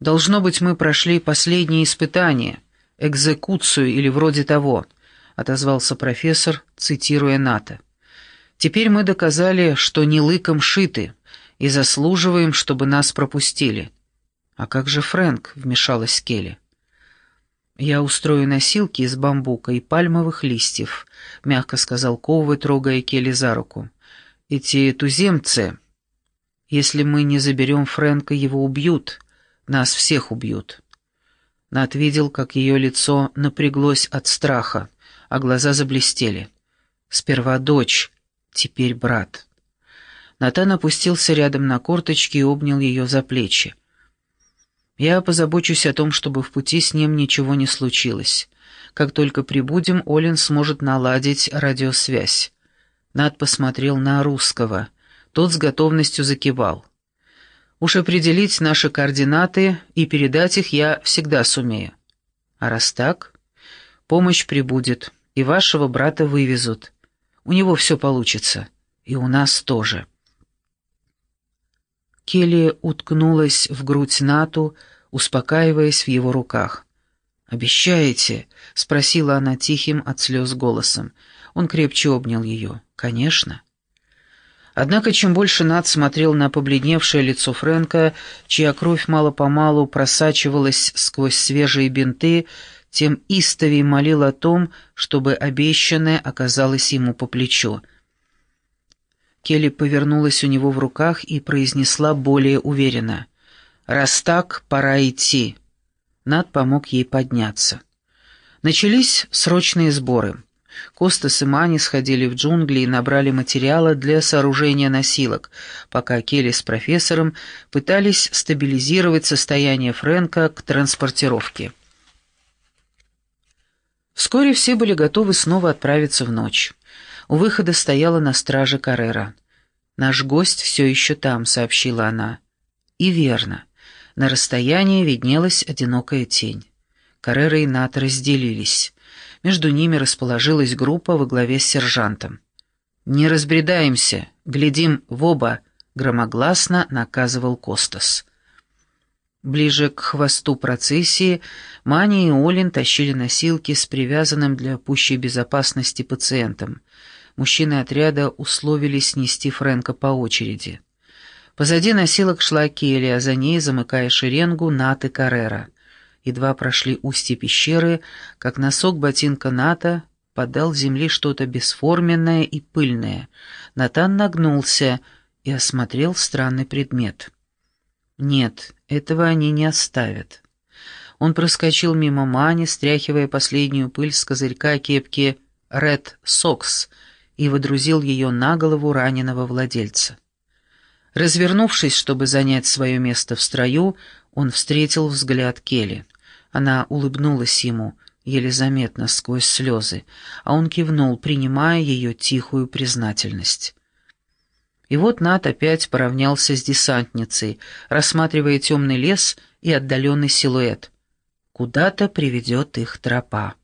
«Должно быть, мы прошли последнее испытание, экзекуцию или вроде того», — отозвался профессор, цитируя НАТО. «Теперь мы доказали, что не лыком шиты, и заслуживаем, чтобы нас пропустили». «А как же Фрэнк?» — вмешалась Келли. «Я устрою носилки из бамбука и пальмовых листьев», — мягко сказал Ковы, трогая Келли за руку. «Эти туземцы, если мы не заберем Фрэнка, его убьют, нас всех убьют». Нат видел, как ее лицо напряглось от страха, а глаза заблестели. «Сперва дочь, теперь брат». Натан опустился рядом на корточки и обнял ее за плечи. Я позабочусь о том, чтобы в пути с ним ничего не случилось. Как только прибудем, Олин сможет наладить радиосвязь. Над посмотрел на русского. Тот с готовностью закивал. Уж определить наши координаты и передать их я всегда сумею. А раз так, помощь прибудет, и вашего брата вывезут. У него все получится, и у нас тоже». Келли уткнулась в грудь Нату, успокаиваясь в его руках. «Обещаете?» — спросила она тихим от слез голосом. Он крепче обнял ее. «Конечно». Однако чем больше Над смотрел на побледневшее лицо Фрэнка, чья кровь мало-помалу просачивалась сквозь свежие бинты, тем истовей молил о том, чтобы обещанное оказалось ему по плечу — Келли повернулась у него в руках и произнесла более уверенно. «Раз так, пора идти». Над помог ей подняться. Начались срочные сборы. Костас и Мани сходили в джунгли и набрали материала для сооружения носилок, пока Келли с профессором пытались стабилизировать состояние Фрэнка к транспортировке. Вскоре все были готовы снова отправиться в ночь. У выхода стояла на страже Каррера. «Наш гость все еще там», — сообщила она. И верно. На расстоянии виднелась одинокая тень. Каррера и Ната разделились. Между ними расположилась группа во главе с сержантом. «Не разбредаемся, глядим в оба», — громогласно наказывал Костас. Ближе к хвосту процессии Мани и Олин тащили носилки с привязанным для пущей безопасности пациентом — мужчины отряда условились снести Фрэнка по очереди. Позади носилок шла Келли, а за ней, замыкая шеренгу, Нат и Каррера. Едва прошли устье пещеры, как носок ботинка Ната подал земли что-то бесформенное и пыльное. Натан нагнулся и осмотрел странный предмет. Нет, этого они не оставят. Он проскочил мимо Мани, стряхивая последнюю пыль с козырька кепки «Ред Сокс», и водрузил ее на голову раненого владельца. Развернувшись, чтобы занять свое место в строю, он встретил взгляд Келли. Она улыбнулась ему, еле заметно сквозь слезы, а он кивнул, принимая ее тихую признательность. И вот Нат опять поравнялся с десантницей, рассматривая темный лес и отдаленный силуэт. Куда-то приведет их тропа.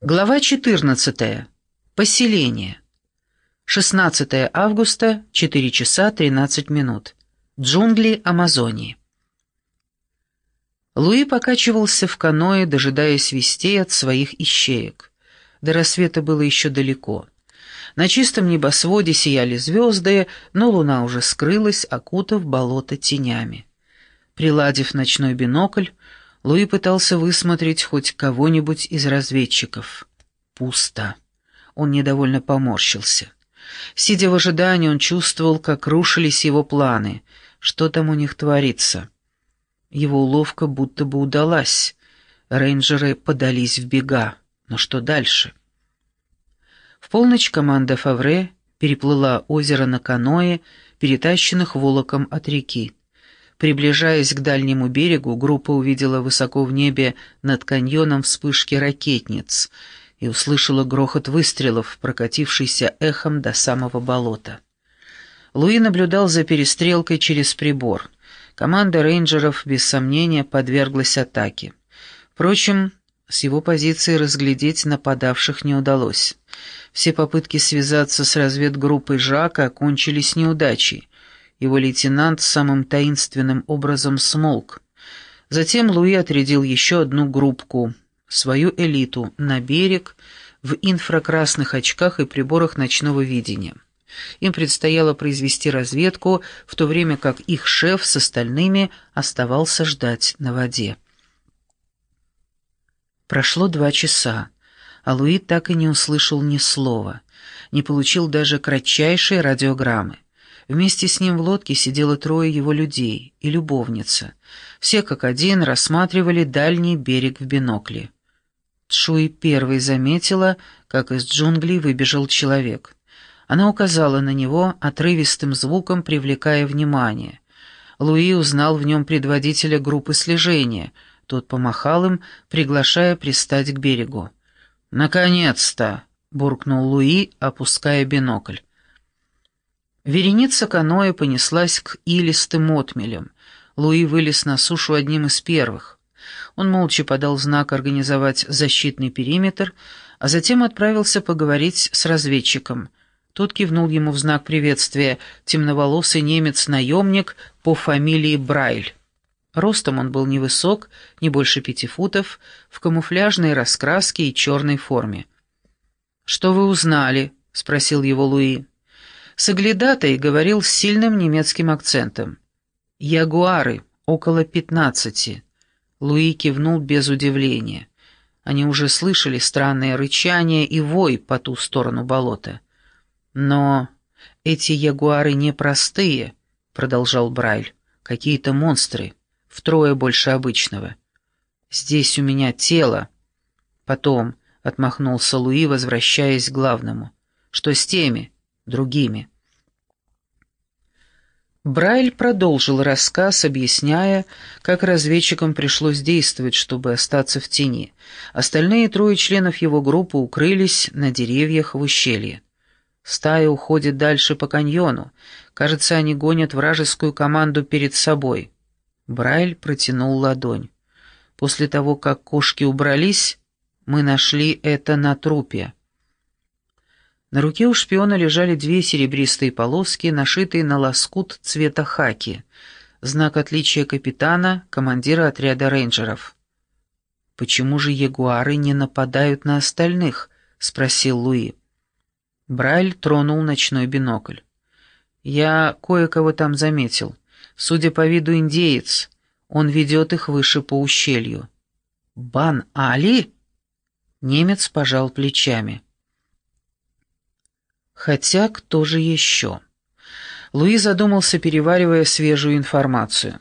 Глава четырнадцатая. Поселение. 16 августа, 4 часа 13 минут. Джунгли Амазонии. Луи покачивался в каное, дожидаясь вестей от своих ищеек. До рассвета было еще далеко. На чистом небосводе сияли звезды, но луна уже скрылась, окутав болото тенями. Приладив ночной бинокль, Луи пытался высмотреть хоть кого-нибудь из разведчиков. Пусто. Он недовольно поморщился. Сидя в ожидании, он чувствовал, как рушились его планы. Что там у них творится? Его уловка будто бы удалась. Рейнджеры подались в бега. Но что дальше? В полночь команда Фавре переплыла озеро на каное, перетащенных волоком от реки. Приближаясь к дальнему берегу, группа увидела высоко в небе над каньоном вспышки ракетниц — и услышала грохот выстрелов, прокатившийся эхом до самого болота. Луи наблюдал за перестрелкой через прибор. Команда рейнджеров, без сомнения, подверглась атаке. Впрочем, с его позиции разглядеть нападавших не удалось. Все попытки связаться с разведгруппой Жака окончились неудачей, Его лейтенант самым таинственным образом смолк. Затем Луи отрядил еще одну группку, свою элиту, на берег, в инфракрасных очках и приборах ночного видения. Им предстояло произвести разведку, в то время как их шеф с остальными оставался ждать на воде. Прошло два часа, а Луи так и не услышал ни слова, не получил даже кратчайшей радиограммы. Вместе с ним в лодке сидело трое его людей и любовница. Все как один рассматривали дальний берег в бинокле. Шуи первой заметила, как из джунглей выбежал человек. Она указала на него отрывистым звуком, привлекая внимание. Луи узнал в нем предводителя группы слежения. Тот помахал им, приглашая пристать к берегу. «Наконец-то!» — буркнул Луи, опуская бинокль. Вереница каноэ понеслась к илистым отмелям. Луи вылез на сушу одним из первых. Он молча подал знак организовать защитный периметр, а затем отправился поговорить с разведчиком. Тот кивнул ему в знак приветствия, темноволосый немец-наемник по фамилии Брайль. Ростом он был невысок, не больше пяти футов, в камуфляжной раскраске и черной форме. «Что вы узнали?» — спросил его Луи. Соглядатай говорил с сильным немецким акцентом. «Ягуары, около пятнадцати». Луи кивнул без удивления. Они уже слышали странное рычание и вой по ту сторону болота. «Но эти ягуары непростые», — продолжал Брайль, — «какие-то монстры, втрое больше обычного. Здесь у меня тело». Потом отмахнулся Луи, возвращаясь к главному. «Что с теми, другими?» Брайль продолжил рассказ, объясняя, как разведчикам пришлось действовать, чтобы остаться в тени. Остальные трое членов его группы укрылись на деревьях в ущелье. Стая уходит дальше по каньону. Кажется, они гонят вражескую команду перед собой. Брайль протянул ладонь. После того, как кошки убрались, мы нашли это на трупе. На руке у шпиона лежали две серебристые полоски, нашитые на лоскут цвета хаки. Знак отличия капитана, командира отряда рейнджеров. «Почему же ягуары не нападают на остальных?» — спросил Луи. Брайль тронул ночной бинокль. «Я кое-кого там заметил. Судя по виду индеец, он ведет их выше по ущелью». «Бан Али?» Немец пожал плечами. Хотя кто же еще? Луи задумался, переваривая свежую информацию.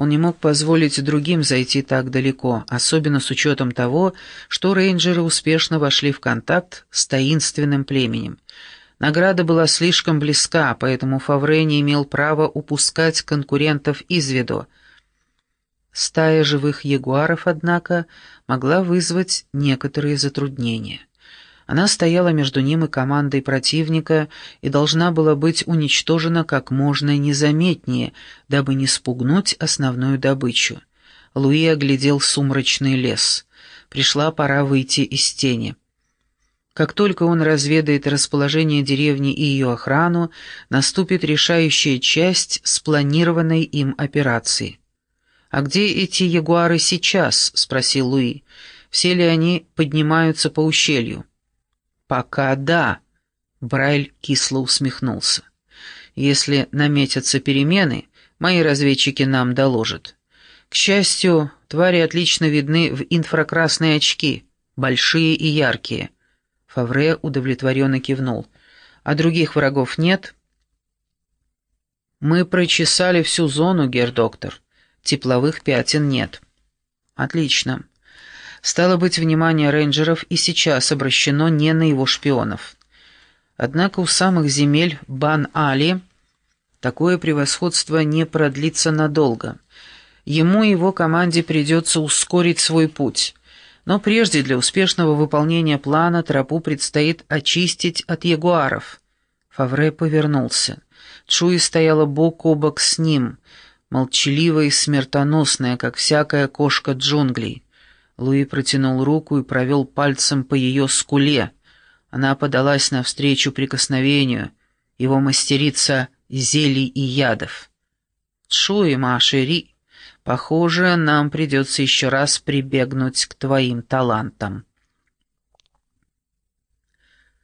Он не мог позволить другим зайти так далеко, особенно с учетом того, что рейнджеры успешно вошли в контакт с таинственным племенем. Награда была слишком близка, поэтому Фавре не имел права упускать конкурентов из виду. Стая живых ягуаров, однако, могла вызвать некоторые затруднения. Она стояла между ним и командой противника и должна была быть уничтожена как можно незаметнее, дабы не спугнуть основную добычу. Луи оглядел сумрачный лес. Пришла пора выйти из тени. Как только он разведает расположение деревни и ее охрану, наступит решающая часть спланированной им операции. «А где эти ягуары сейчас?» — спросил Луи. «Все ли они поднимаются по ущелью?» «Пока да», — Брайль кисло усмехнулся. «Если наметятся перемены, мои разведчики нам доложат. К счастью, твари отлично видны в инфракрасные очки, большие и яркие». Фавре удовлетворенно кивнул. «А других врагов нет?» «Мы прочесали всю зону, гердоктор. Тепловых пятен нет». «Отлично. Стало быть, внимание рейнджеров и сейчас обращено не на его шпионов. Однако у самых земель Бан-Али такое превосходство не продлится надолго. Ему и его команде придется ускорить свой путь. Но прежде для успешного выполнения плана тропу предстоит очистить от ягуаров. Фавре повернулся. Чуи стояла бок о бок с ним, молчаливая и смертоносная, как всякая кошка джунглей. Луи протянул руку и провел пальцем по ее скуле. Она подалась навстречу прикосновению, его мастерица зелий и ядов. Шуи, Машери, похоже, нам придется еще раз прибегнуть к твоим талантам».